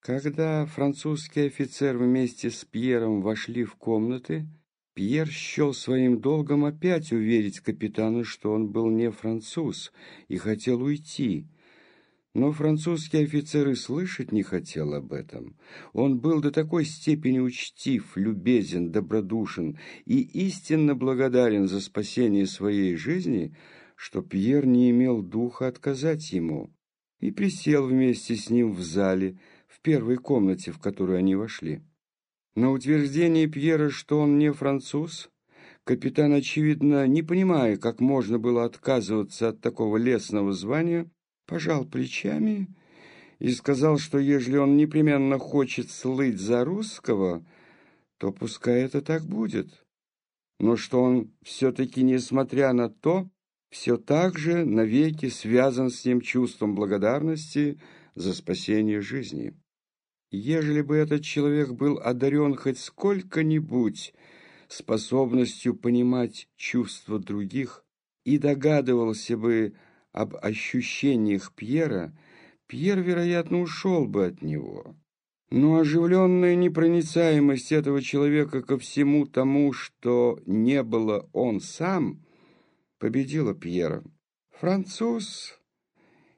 Когда французский офицер вместе с Пьером вошли в комнаты, Пьер счел своим долгом опять уверить капитану, что он был не француз и хотел уйти. Но французский офицер и слышать не хотел об этом. Он был до такой степени учтив, любезен, добродушен и истинно благодарен за спасение своей жизни, что Пьер не имел духа отказать ему и присел вместе с ним в зале, в первой комнате, в которую они вошли. На утверждение Пьера, что он не француз, капитан, очевидно, не понимая, как можно было отказываться от такого лесного звания, пожал плечами и сказал, что ежели он непременно хочет слыть за русского, то пускай это так будет, но что он все-таки, несмотря на то, все так же навеки связан с ним чувством благодарности за спасение жизни. Ежели бы этот человек был одарен хоть сколько-нибудь способностью понимать чувства других и догадывался бы об ощущениях Пьера, Пьер, вероятно, ушел бы от него. Но оживленная непроницаемость этого человека ко всему тому, что не было он сам, победила Пьера. «Француз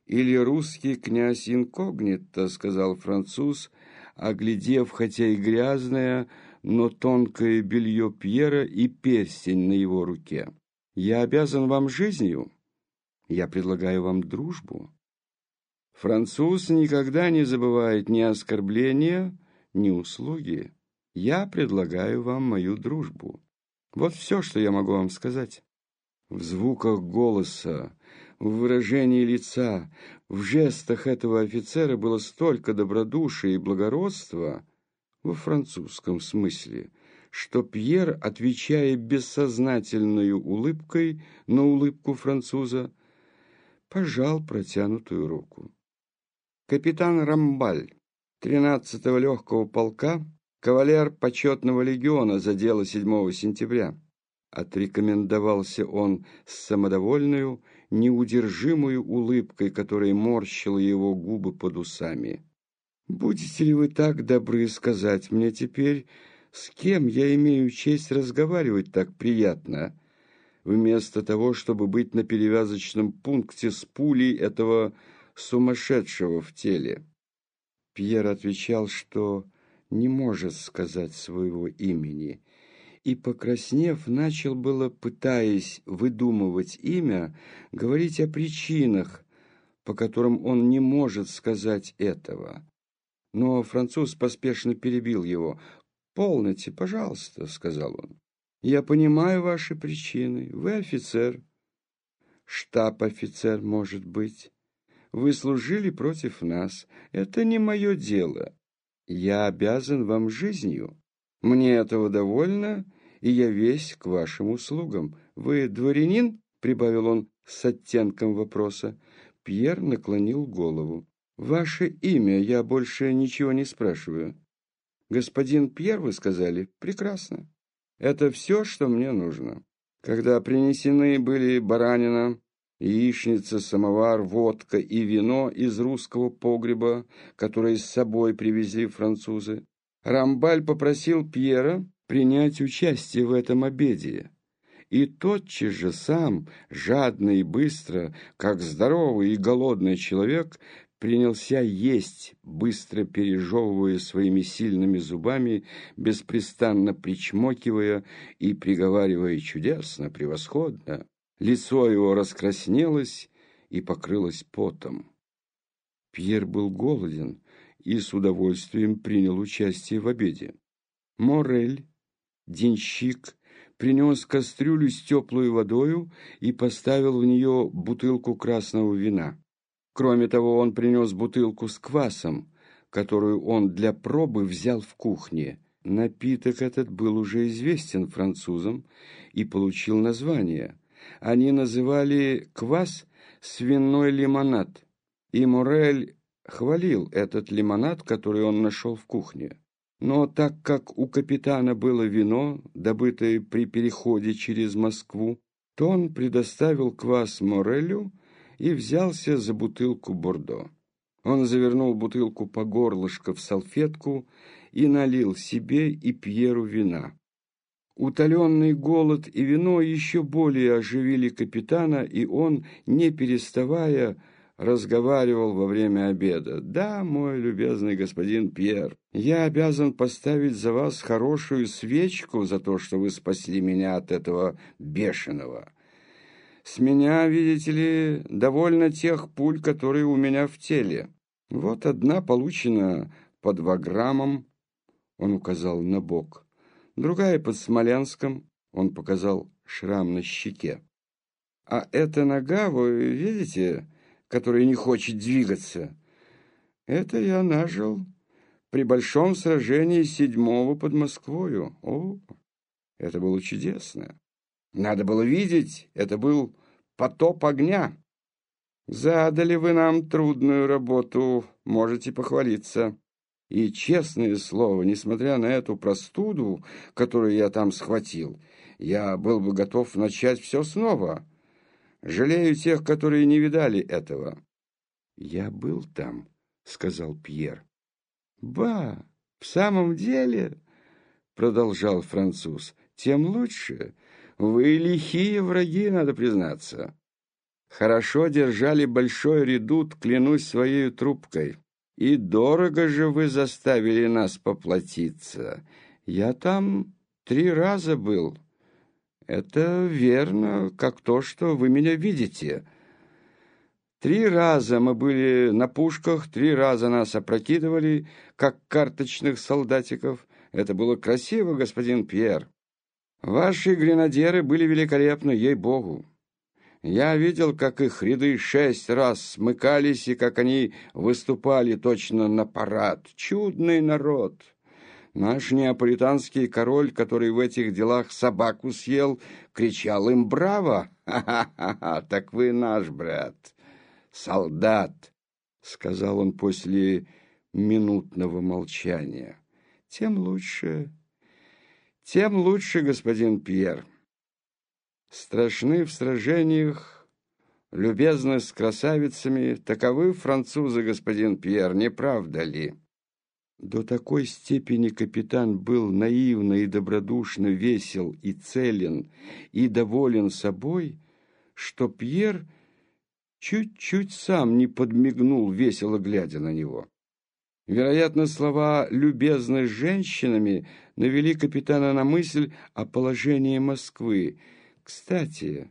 или русский князь инкогнито», — сказал француз, оглядев, хотя и грязное, но тонкое белье Пьера и перстень на его руке. «Я обязан вам жизнью. Я предлагаю вам дружбу». Француз никогда не забывает ни оскорбления, ни услуги. Я предлагаю вам мою дружбу. Вот все, что я могу вам сказать. В звуках голоса, в выражении лица, в жестах этого офицера было столько добродушия и благородства во французском смысле, что Пьер, отвечая бессознательной улыбкой на улыбку француза, пожал протянутую руку. Капитан Рамбаль, 13-го легкого полка, кавалер почетного легиона за дело 7 сентября, Отрекомендовался он с самодовольную, неудержимую улыбкой, которая морщила его губы под усами. «Будете ли вы так добры сказать мне теперь, с кем я имею честь разговаривать так приятно, вместо того, чтобы быть на перевязочном пункте с пулей этого сумасшедшего в теле?» Пьер отвечал, что не может сказать своего имени – и, покраснев, начал было, пытаясь выдумывать имя, говорить о причинах, по которым он не может сказать этого. Но француз поспешно перебил его. «Полноте, пожалуйста», — сказал он. «Я понимаю ваши причины. Вы офицер. Штаб-офицер, может быть. Вы служили против нас. Это не мое дело. Я обязан вам жизнью». Мне этого довольно, и я весь к вашим услугам. Вы дворянин?» — прибавил он с оттенком вопроса. Пьер наклонил голову. «Ваше имя, я больше ничего не спрашиваю». «Господин Пьер, вы сказали? Прекрасно. Это все, что мне нужно». Когда принесены были баранина, яичница, самовар, водка и вино из русского погреба, которое с собой привезли французы, Рамбаль попросил Пьера принять участие в этом обеде. И тотчас же сам, жадно и быстро, как здоровый и голодный человек, принялся есть, быстро пережевывая своими сильными зубами, беспрестанно причмокивая и приговаривая чудесно, превосходно. Лицо его раскраснелось и покрылось потом. Пьер был голоден и с удовольствием принял участие в обеде. Морель, денщик, принес кастрюлю с теплой водою и поставил в нее бутылку красного вина. Кроме того, он принес бутылку с квасом, которую он для пробы взял в кухне. Напиток этот был уже известен французам и получил название. Они называли квас свиной лимонад, и Морель хвалил этот лимонад, который он нашел в кухне. Но так как у капитана было вино, добытое при переходе через Москву, то он предоставил квас Морелю и взялся за бутылку Бордо. Он завернул бутылку по горлышко в салфетку и налил себе и Пьеру вина. Утоленный голод и вино еще более оживили капитана, и он, не переставая, разговаривал во время обеда. «Да, мой любезный господин Пьер, я обязан поставить за вас хорошую свечку за то, что вы спасли меня от этого бешеного. С меня, видите ли, довольно тех пуль, которые у меня в теле. Вот одна получена по два граммам, он указал на бок, другая под Смолянском, он показал шрам на щеке. А эта нога, вы видите, которая не хочет двигаться, это я нажил при большом сражении седьмого под Москвою. О, это было чудесно. Надо было видеть, это был потоп огня. Задали вы нам трудную работу, можете похвалиться. И, честное слово, несмотря на эту простуду, которую я там схватил, я был бы готов начать все снова. Жалею тех, которые не видали этого. «Я был там», — сказал Пьер. «Ба, в самом деле», — продолжал француз, — «тем лучше. Вы лихие враги, надо признаться. Хорошо держали большой редут, клянусь своей трубкой. И дорого же вы заставили нас поплатиться. Я там три раза был. Это верно, как то, что вы меня видите. Три раза мы были на пушках, три раза нас опрокидывали, как карточных солдатиков. Это было красиво, господин Пьер. Ваши гренадеры были великолепны, ей-богу. Я видел, как их ряды шесть раз смыкались и как они выступали точно на парад. Чудный народ! Наш неаполитанский король, который в этих делах собаку съел, кричал им «Браво!» «Ха-ха-ха! Так вы наш брат! Солдат!» — сказал он после минутного молчания. «Тем лучше, тем лучше, господин Пьер!» страшны в сражениях, любезны с красавицами. Таковы французы, господин Пьер, не правда ли? До такой степени капитан был наивно и добродушно весел и целен и доволен собой, что Пьер чуть-чуть сам не подмигнул, весело глядя на него. Вероятно, слова «любезны с женщинами» навели капитана на мысль о положении Москвы – кстати,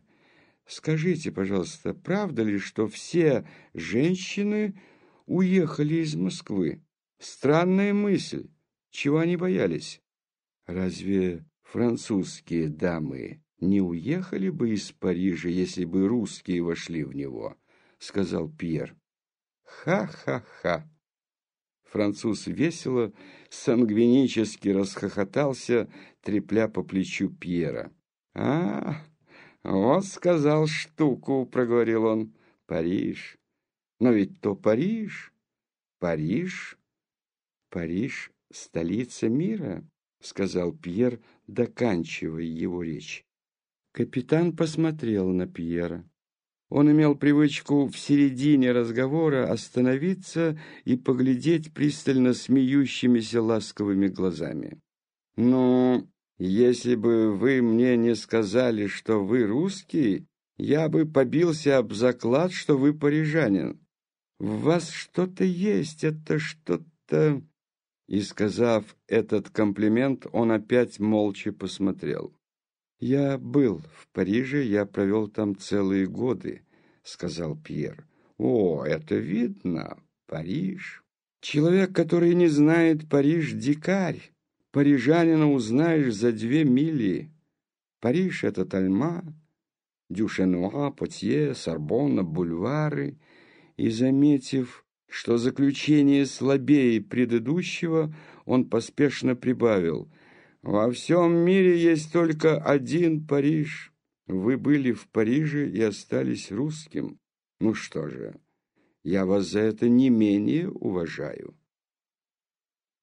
скажите, пожалуйста, правда ли, что все женщины уехали из Москвы? Странная мысль. Чего они боялись? Разве французские дамы не уехали бы из Парижа, если бы русские вошли в него? Сказал Пьер. Ха-ха-ха. Француз весело, сангвинически расхохотался, трепля по плечу Пьера. «А, вот сказал штуку», — проговорил он. «Париж. Но ведь то Париж. Париж. Париж — столица мира», — сказал Пьер, доканчивая его речь. Капитан посмотрел на Пьера. Он имел привычку в середине разговора остановиться и поглядеть пристально смеющимися ласковыми глазами. «Ну, если бы вы мне не сказали, что вы русский, я бы побился об заклад, что вы парижанин. В вас что-то есть, это что-то...» И, сказав этот комплимент, он опять молча посмотрел. «Я был в Париже, я провел там целые годы», — сказал Пьер. «О, это видно, Париж. Человек, который не знает Париж, дикарь. Парижанина узнаешь за две мили. Париж — это Тальма, Дюшенуа, Потье, Сорбонна, бульвары. И, заметив, что заключение слабее предыдущего, он поспешно прибавил. «Во всем мире есть только один Париж. Вы были в Париже и остались русским. Ну что же, я вас за это не менее уважаю».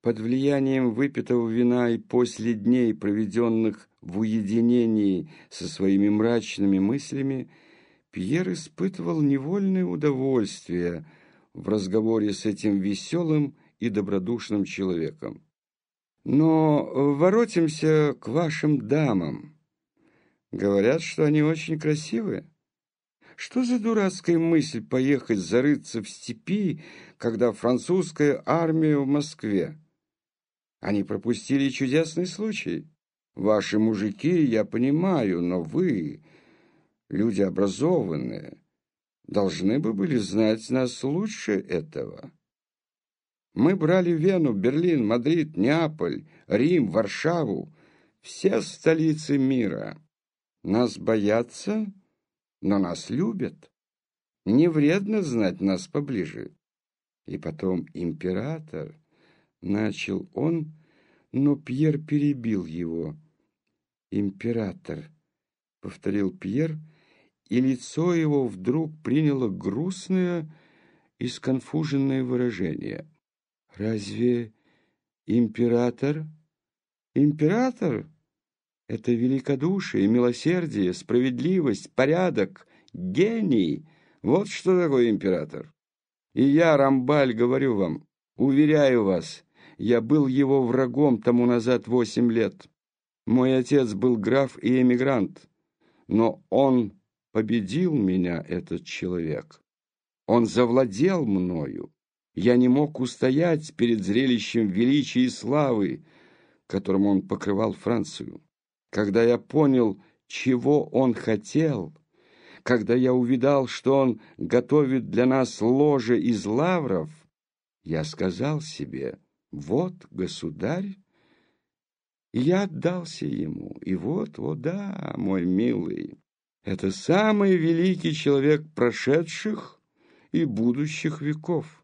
Под влиянием выпитого вина и после дней, проведенных в уединении со своими мрачными мыслями, Пьер испытывал невольное удовольствие, в разговоре с этим веселым и добродушным человеком. Но воротимся к вашим дамам. Говорят, что они очень красивые. Что за дурацкая мысль поехать зарыться в степи, когда французская армия в Москве? Они пропустили чудесный случай. Ваши мужики, я понимаю, но вы, люди образованные, должны бы были знать нас лучше этого. Мы брали Вену, Берлин, Мадрид, Неаполь, Рим, Варшаву, все столицы мира. Нас боятся, но нас любят. Не вредно знать нас поближе. И потом император, начал он, но Пьер перебил его. «Император», — повторил Пьер, и лицо его вдруг приняло грустное и сконфуженное выражение. «Разве император?» «Император — это великодушие, милосердие, справедливость, порядок, гений. Вот что такое император. И я, Рамбаль, говорю вам, уверяю вас, я был его врагом тому назад восемь лет. Мой отец был граф и эмигрант, но он победил меня, этот человек. Он завладел мною. Я не мог устоять перед зрелищем величия и славы, которым он покрывал Францию. Когда я понял, чего он хотел, когда я увидал, что он готовит для нас ложе из лавров, я сказал себе, вот государь, и я отдался ему. И вот, о да, мой милый, это самый великий человек прошедших и будущих веков.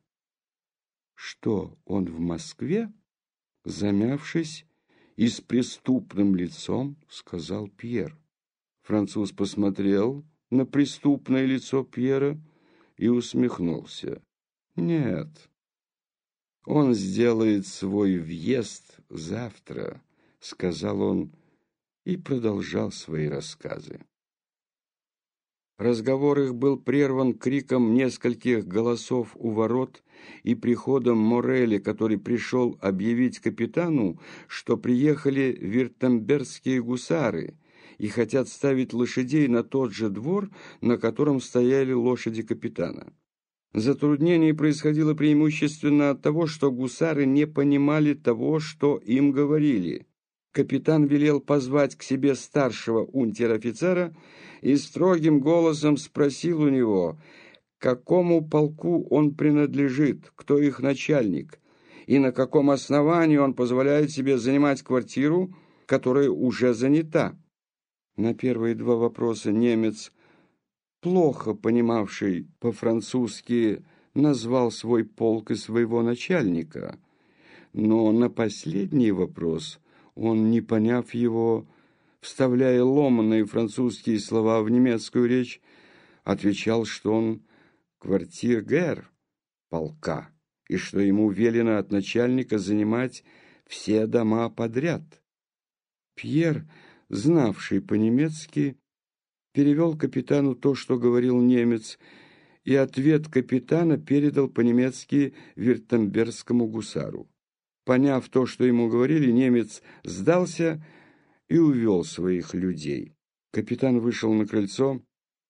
Что, он в Москве? Замявшись и с преступным лицом, сказал Пьер. Француз посмотрел на преступное лицо Пьера и усмехнулся. Нет, он сделает свой въезд завтра, сказал он и продолжал свои рассказы. Разговор их был прерван криком нескольких голосов у ворот и приходом Морели, который пришел объявить капитану, что приехали виртембергские гусары и хотят ставить лошадей на тот же двор, на котором стояли лошади капитана. Затруднение происходило преимущественно от того, что гусары не понимали того, что им говорили. Капитан велел позвать к себе старшего унтер-офицера и строгим голосом спросил у него, какому полку он принадлежит, кто их начальник, и на каком основании он позволяет себе занимать квартиру, которая уже занята. На первые два вопроса немец плохо понимавший по-французски, назвал свой полк и своего начальника. Но на последний вопрос он, не поняв его, вставляя ломанные французские слова в немецкую речь, отвечал, что он квартиргер полка и что ему велено от начальника занимать все дома подряд. Пьер, знавший по-немецки, перевел капитану то, что говорил немец, и ответ капитана передал по-немецки виртембергскому гусару. Поняв то, что ему говорили, немец сдался и увел своих людей. Капитан вышел на крыльцо,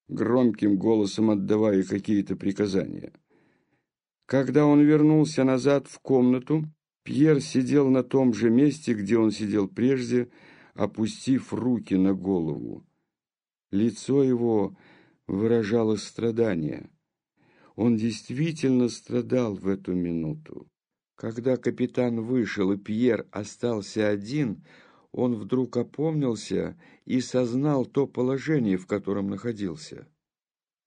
громким голосом отдавая какие-то приказания. Когда он вернулся назад в комнату, Пьер сидел на том же месте, где он сидел прежде, опустив руки на голову. Лицо его выражало страдание. Он действительно страдал в эту минуту. Когда капитан вышел и Пьер остался один, он вдруг опомнился и сознал то положение, в котором находился.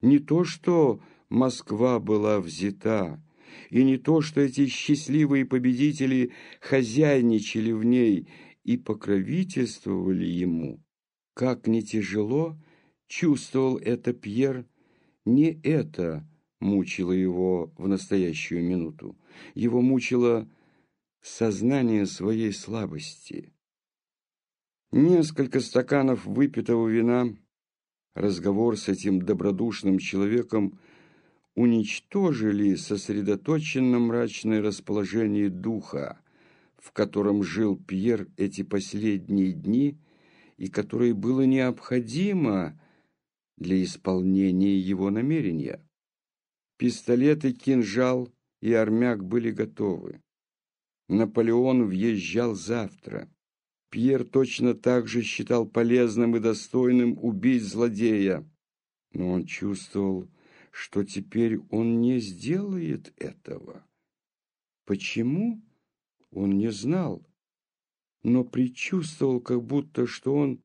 Не то, что Москва была взята, и не то, что эти счастливые победители хозяйничали в ней и покровительствовали ему. Как не тяжело Чувствовал это Пьер, не это мучило его в настоящую минуту. Его мучило сознание своей слабости. Несколько стаканов выпитого вина, разговор с этим добродушным человеком уничтожили сосредоточенно мрачное расположение духа, в котором жил Пьер эти последние дни и которое было необходимо для исполнения его намерения. Пистолет и кинжал и армяк были готовы. Наполеон въезжал завтра. Пьер точно так же считал полезным и достойным убить злодея. Но он чувствовал, что теперь он не сделает этого. Почему? Он не знал, но предчувствовал, как будто, что он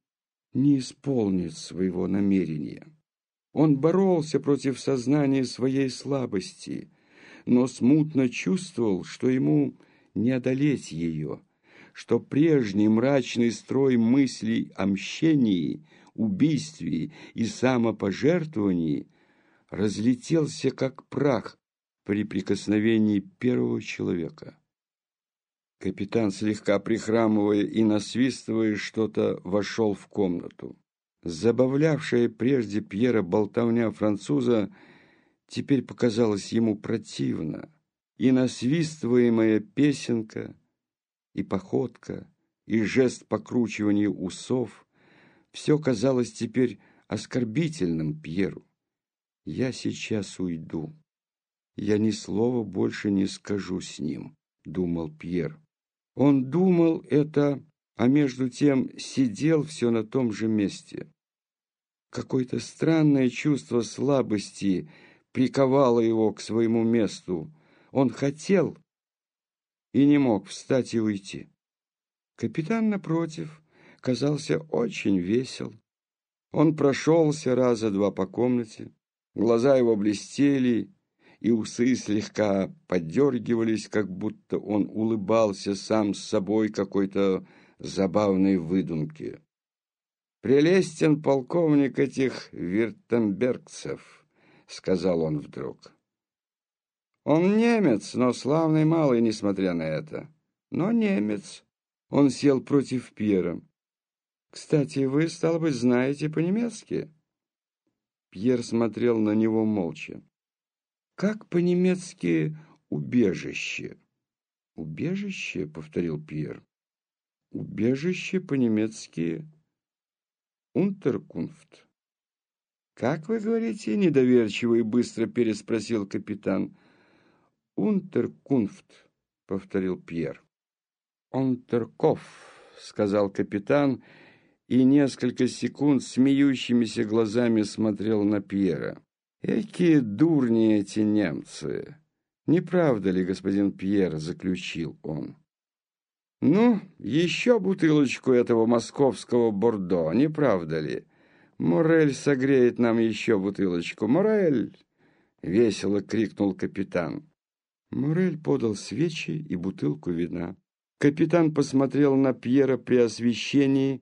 не исполнит своего намерения. Он боролся против сознания своей слабости, но смутно чувствовал, что ему не одолеть ее, что прежний мрачный строй мыслей о мщении, убийстве и самопожертвовании разлетелся как прах при прикосновении первого человека. Капитан, слегка прихрамывая и насвистывая что-то, вошел в комнату. Забавлявшая прежде Пьера болтовня француза теперь показалась ему противно, и насвистываемая песенка, и походка, и жест покручивания усов все казалось теперь оскорбительным Пьеру. «Я сейчас уйду. Я ни слова больше не скажу с ним», — думал Пьер. Он думал это, а между тем сидел все на том же месте. Какое-то странное чувство слабости приковало его к своему месту. Он хотел и не мог встать и уйти. Капитан, напротив, казался очень весел. Он прошелся раза два по комнате, глаза его блестели, и усы слегка подергивались, как будто он улыбался сам с собой какой-то забавной выдумке. «Прелестен полковник этих виртембергцев», — сказал он вдруг. «Он немец, но славный малый, несмотря на это. Но немец». Он сел против Пьера. «Кстати, вы, стало быть, знаете по-немецки?» Пьер смотрел на него молча. «Как по-немецки «убежище»?» «Убежище?» — повторил Пьер. «Убежище по-немецки «Унтеркунфт». «Как вы говорите?» — недоверчиво и быстро переспросил капитан. «Унтеркунфт», — повторил Пьер. «Унтерков», — сказал капитан, — и несколько секунд смеющимися глазами смотрел на Пьера. «Какие дурни эти немцы!» «Не правда ли, господин Пьер?» — заключил он. «Ну, еще бутылочку этого московского бордо, не правда ли? Морель согреет нам еще бутылочку. Морель!» — весело крикнул капитан. Морель подал свечи и бутылку вина. Капитан посмотрел на Пьера при освещении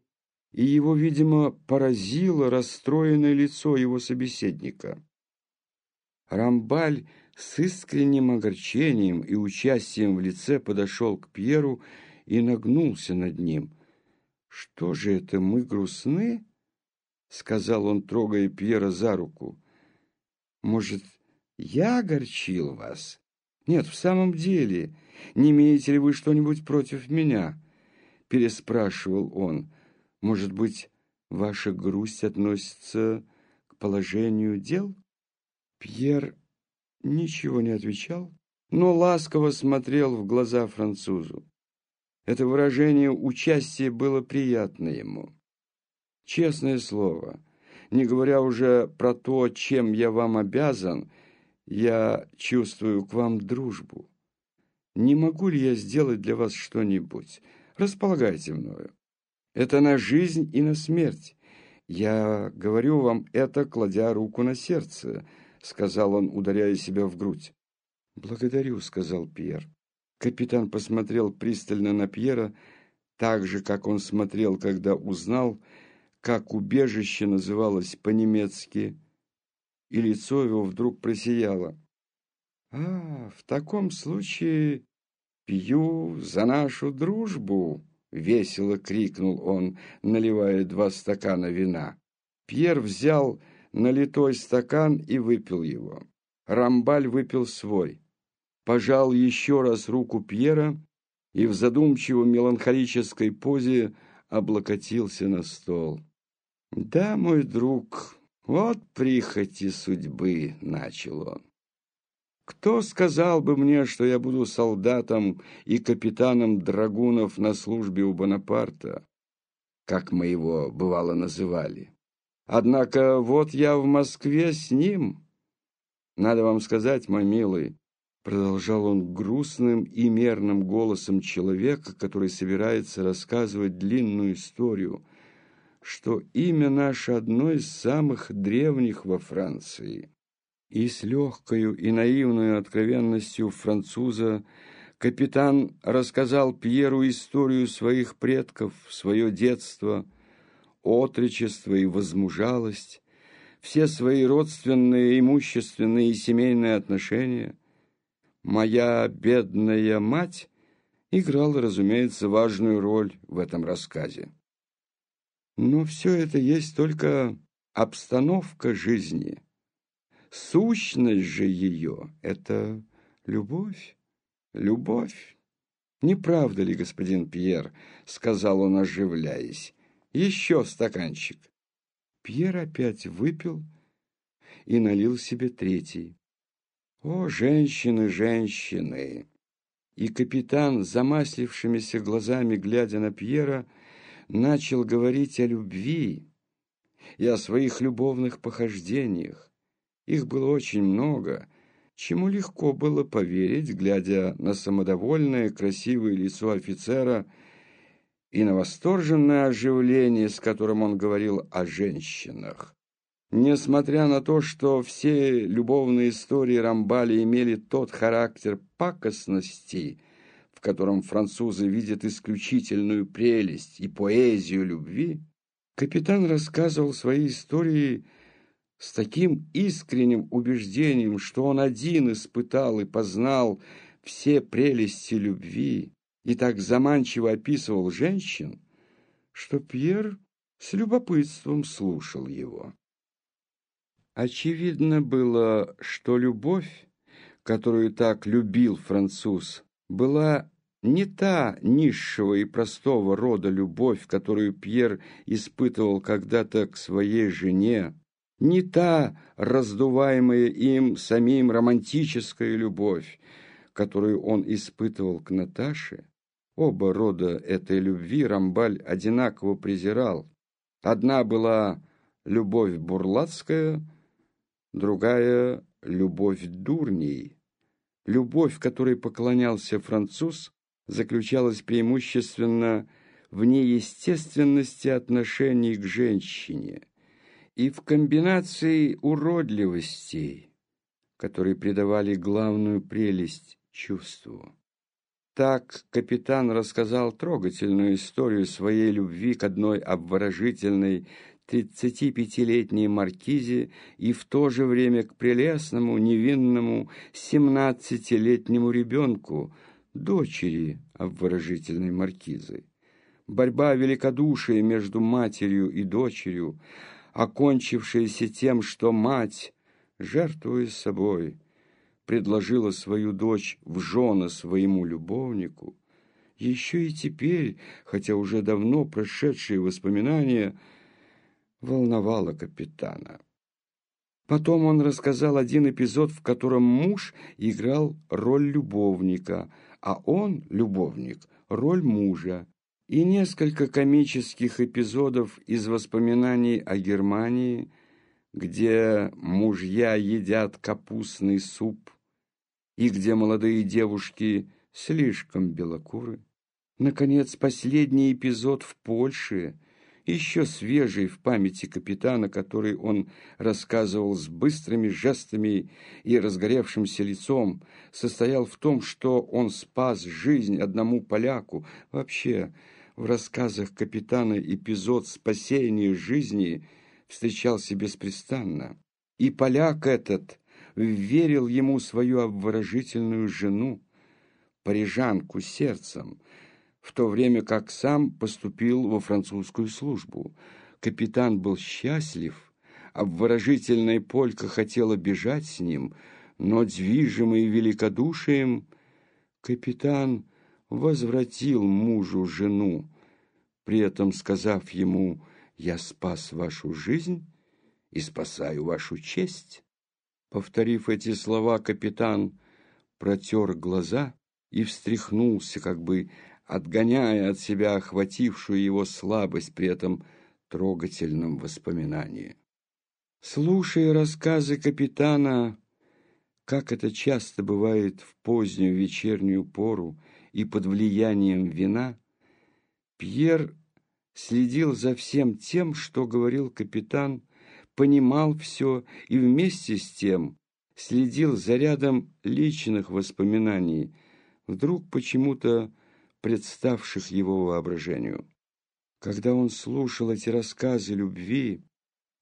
и его, видимо, поразило расстроенное лицо его собеседника. Рамбаль с искренним огорчением и участием в лице подошел к Пьеру и нагнулся над ним. «Что же это, мы грустны?» — сказал он, трогая Пьера за руку. «Может, я огорчил вас? Нет, в самом деле, не имеете ли вы что-нибудь против меня?» — переспрашивал он. Может быть, ваша грусть относится к положению дел? Пьер ничего не отвечал, но ласково смотрел в глаза французу. Это выражение участия было приятно ему. Честное слово, не говоря уже про то, чем я вам обязан, я чувствую к вам дружбу. Не могу ли я сделать для вас что-нибудь? Располагайте мною. Это на жизнь и на смерть. Я говорю вам это, кладя руку на сердце, сказал он, ударяя себя в грудь. Благодарю, сказал Пьер. Капитан посмотрел пристально на Пьера, так же, как он смотрел, когда узнал, как убежище называлось по-немецки, и лицо его вдруг просияло. «А, в таком случае пью за нашу дружбу», — весело крикнул он, наливая два стакана вина. Пьер взял налитой стакан и выпил его. Рамбаль выпил свой, пожал еще раз руку Пьера и в задумчиво меланхолической позе облокотился на стол. «Да, мой друг, вот прихоти судьбы», — начал он. «Кто сказал бы мне, что я буду солдатом и капитаном драгунов на службе у Бонапарта, как мы его бывало называли? Однако вот я в Москве с ним. Надо вам сказать, мой милый, Продолжал он грустным и мерным голосом человека, который собирается рассказывать длинную историю, что имя наше одно из самых древних во Франции. И с легкою и наивной откровенностью француза капитан рассказал Пьеру историю своих предков, свое детство, отречество и возмужалость, все свои родственные, имущественные и семейные отношения – Моя бедная мать играла, разумеется, важную роль в этом рассказе. Но все это есть только обстановка жизни. Сущность же ее — это любовь, любовь. «Не правда ли, господин Пьер?» — сказал он, оживляясь. «Еще стаканчик». Пьер опять выпил и налил себе третий. О, женщины, женщины! И капитан, замаслившимися глазами, глядя на Пьера, начал говорить о любви и о своих любовных похождениях. Их было очень много, чему легко было поверить, глядя на самодовольное, красивое лицо офицера и на восторженное оживление, с которым он говорил о женщинах. Несмотря на то, что все любовные истории Рамбали имели тот характер пакостности, в котором французы видят исключительную прелесть и поэзию любви, капитан рассказывал свои истории с таким искренним убеждением, что он один испытал и познал все прелести любви и так заманчиво описывал женщин, что Пьер с любопытством слушал его. Очевидно было, что любовь, которую так любил француз, была не та низшего и простого рода любовь, которую Пьер испытывал когда-то к своей жене, не та раздуваемая им самим романтическая любовь, которую он испытывал к Наташе. Оба рода этой любви Рамбаль одинаково презирал. Одна была любовь бурлацкая – другая — любовь дурней. Любовь, которой поклонялся француз, заключалась преимущественно в неестественности отношений к женщине и в комбинации уродливостей, которые придавали главную прелесть чувству. Так капитан рассказал трогательную историю своей любви к одной обворожительной 35-летней маркизе и в то же время к прелестному, невинному 17-летнему ребенку, дочери обворожительной маркизы. Борьба великодушия между матерью и дочерью, окончившаяся тем, что мать, жертвуя собой, предложила свою дочь в жены своему любовнику, еще и теперь, хотя уже давно прошедшие воспоминания – волновало капитана. Потом он рассказал один эпизод, в котором муж играл роль любовника, а он, любовник, роль мужа, и несколько комических эпизодов из воспоминаний о Германии, где мужья едят капустный суп и где молодые девушки слишком белокуры. Наконец, последний эпизод в Польше – еще свежий в памяти капитана, который он рассказывал с быстрыми жестами и разгоревшимся лицом, состоял в том, что он спас жизнь одному поляку. Вообще, в рассказах капитана эпизод спасения жизни встречался беспрестанно. И поляк этот верил ему свою обворожительную жену, парижанку сердцем, в то время как сам поступил во французскую службу. Капитан был счастлив, обворожительная полька хотела бежать с ним, но движимый великодушием, капитан возвратил мужу жену, при этом сказав ему «Я спас вашу жизнь и спасаю вашу честь». Повторив эти слова, капитан протер глаза и встряхнулся, как бы отгоняя от себя охватившую его слабость при этом трогательном воспоминании. Слушая рассказы капитана, как это часто бывает в позднюю вечернюю пору и под влиянием вина, Пьер следил за всем тем, что говорил капитан, понимал все и вместе с тем следил за рядом личных воспоминаний, вдруг почему-то представших его воображению. Когда он слушал эти рассказы любви,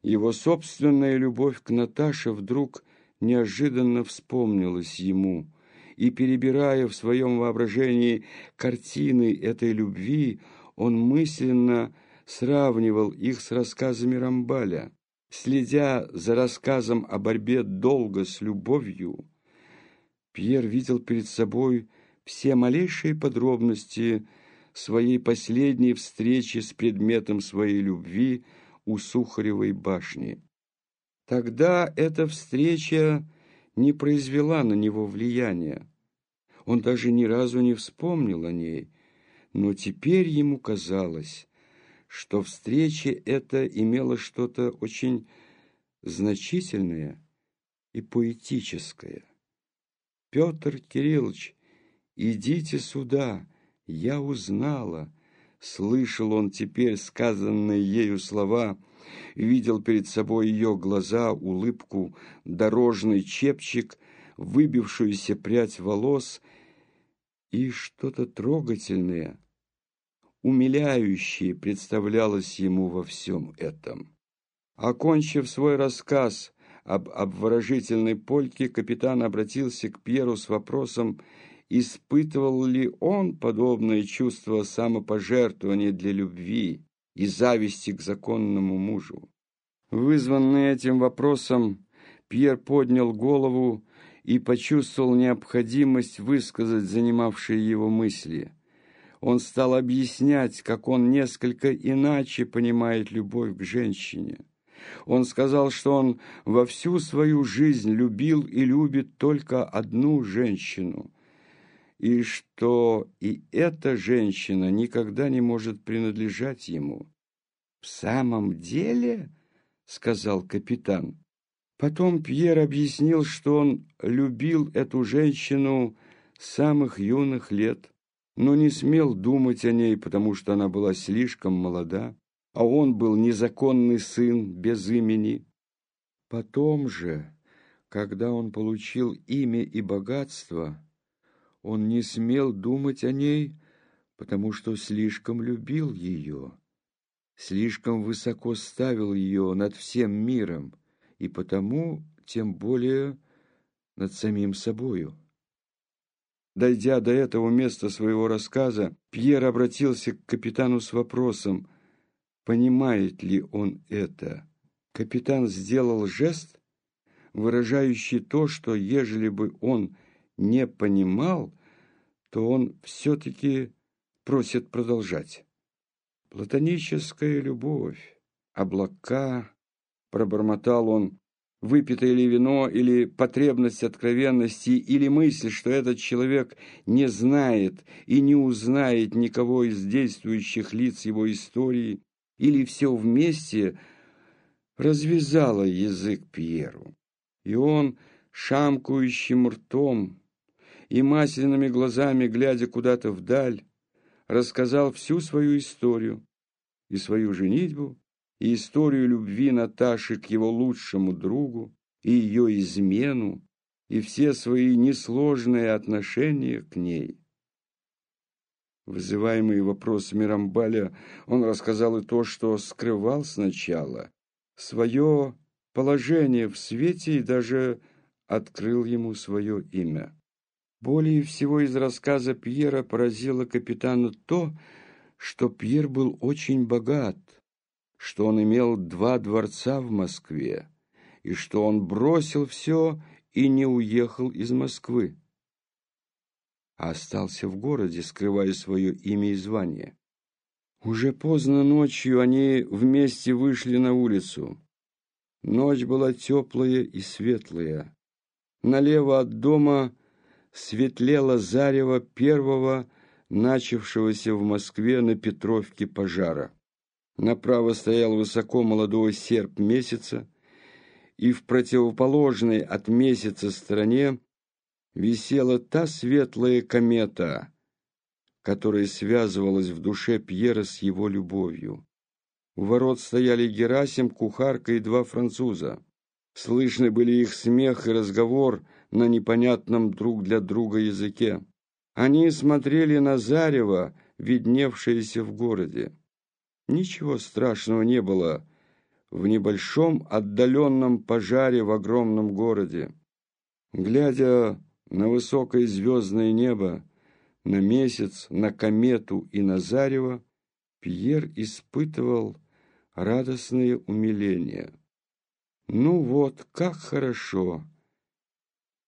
его собственная любовь к Наташе вдруг неожиданно вспомнилась ему, и, перебирая в своем воображении картины этой любви, он мысленно сравнивал их с рассказами Рамбаля. Следя за рассказом о борьбе долга с любовью, Пьер видел перед собой все малейшие подробности своей последней встречи с предметом своей любви у Сухаревой башни. Тогда эта встреча не произвела на него влияния. Он даже ни разу не вспомнил о ней, но теперь ему казалось, что встреча эта имела что-то очень значительное и поэтическое. «Петр Кириллович, идите сюда, я узнала», Слышал он теперь сказанные ею слова, видел перед собой ее глаза, улыбку, дорожный чепчик, выбившуюся прядь волос и что-то трогательное, умиляющее представлялось ему во всем этом. Окончив свой рассказ об обворожительной польке, капитан обратился к Пьеру с вопросом, испытывал ли он подобное чувство самопожертвования для любви и зависти к законному мужу. Вызванный этим вопросом, Пьер поднял голову и почувствовал необходимость высказать занимавшие его мысли. Он стал объяснять, как он несколько иначе понимает любовь к женщине. Он сказал, что он во всю свою жизнь любил и любит только одну женщину – и что и эта женщина никогда не может принадлежать ему. «В самом деле?» — сказал капитан. Потом Пьер объяснил, что он любил эту женщину с самых юных лет, но не смел думать о ней, потому что она была слишком молода, а он был незаконный сын без имени. Потом же, когда он получил имя и богатство, он не смел думать о ней, потому что слишком любил ее, слишком высоко ставил ее над всем миром, и потому тем более над самим собою. Дойдя до этого места своего рассказа, Пьер обратился к капитану с вопросом, понимает ли он это. Капитан сделал жест, выражающий то, что ежели бы он не понимал, то он все-таки просит продолжать. Платоническая любовь, облака, пробормотал он, выпитое ли вино, или потребность откровенности, или мысль, что этот человек не знает и не узнает никого из действующих лиц его истории, или все вместе развязало язык Пьеру. И он, шамкающим ртом, и масляными глазами, глядя куда-то вдаль, рассказал всю свою историю, и свою женитьбу, и историю любви Наташи к его лучшему другу, и ее измену, и все свои несложные отношения к ней. Вызываемый вопросами Рамбаля, он рассказал и то, что скрывал сначала, свое положение в свете и даже открыл ему свое имя. Более всего из рассказа Пьера поразило капитана то, что Пьер был очень богат, что он имел два дворца в Москве, и что он бросил все и не уехал из Москвы, а остался в городе, скрывая свое имя и звание. Уже поздно ночью они вместе вышли на улицу. Ночь была теплая и светлая. Налево от дома светлело зарево первого, начавшегося в Москве на Петровке пожара. Направо стоял высоко молодой серп месяца, и в противоположной от месяца стороне висела та светлая комета, которая связывалась в душе Пьера с его любовью. У ворот стояли Герасим, кухарка и два француза. Слышны были их смех и разговор на непонятном друг для друга языке. Они смотрели на зарево, видневшееся в городе. Ничего страшного не было в небольшом отдаленном пожаре в огромном городе. Глядя на высокое звездное небо, на месяц, на комету и на зарево, Пьер испытывал радостное умиление. «Ну вот, как хорошо!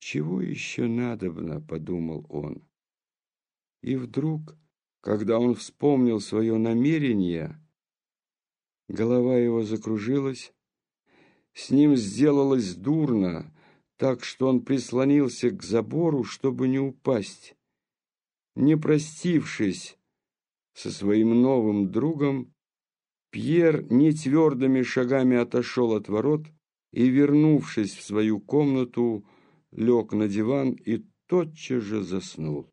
Чего еще надобно?» — подумал он. И вдруг, когда он вспомнил свое намерение, Голова его закружилась, с ним сделалось дурно, так что он прислонился к забору, чтобы не упасть. Не простившись со своим новым другом, Пьер нетвердыми шагами отошел от ворот и, вернувшись в свою комнату, лег на диван и тотчас же заснул.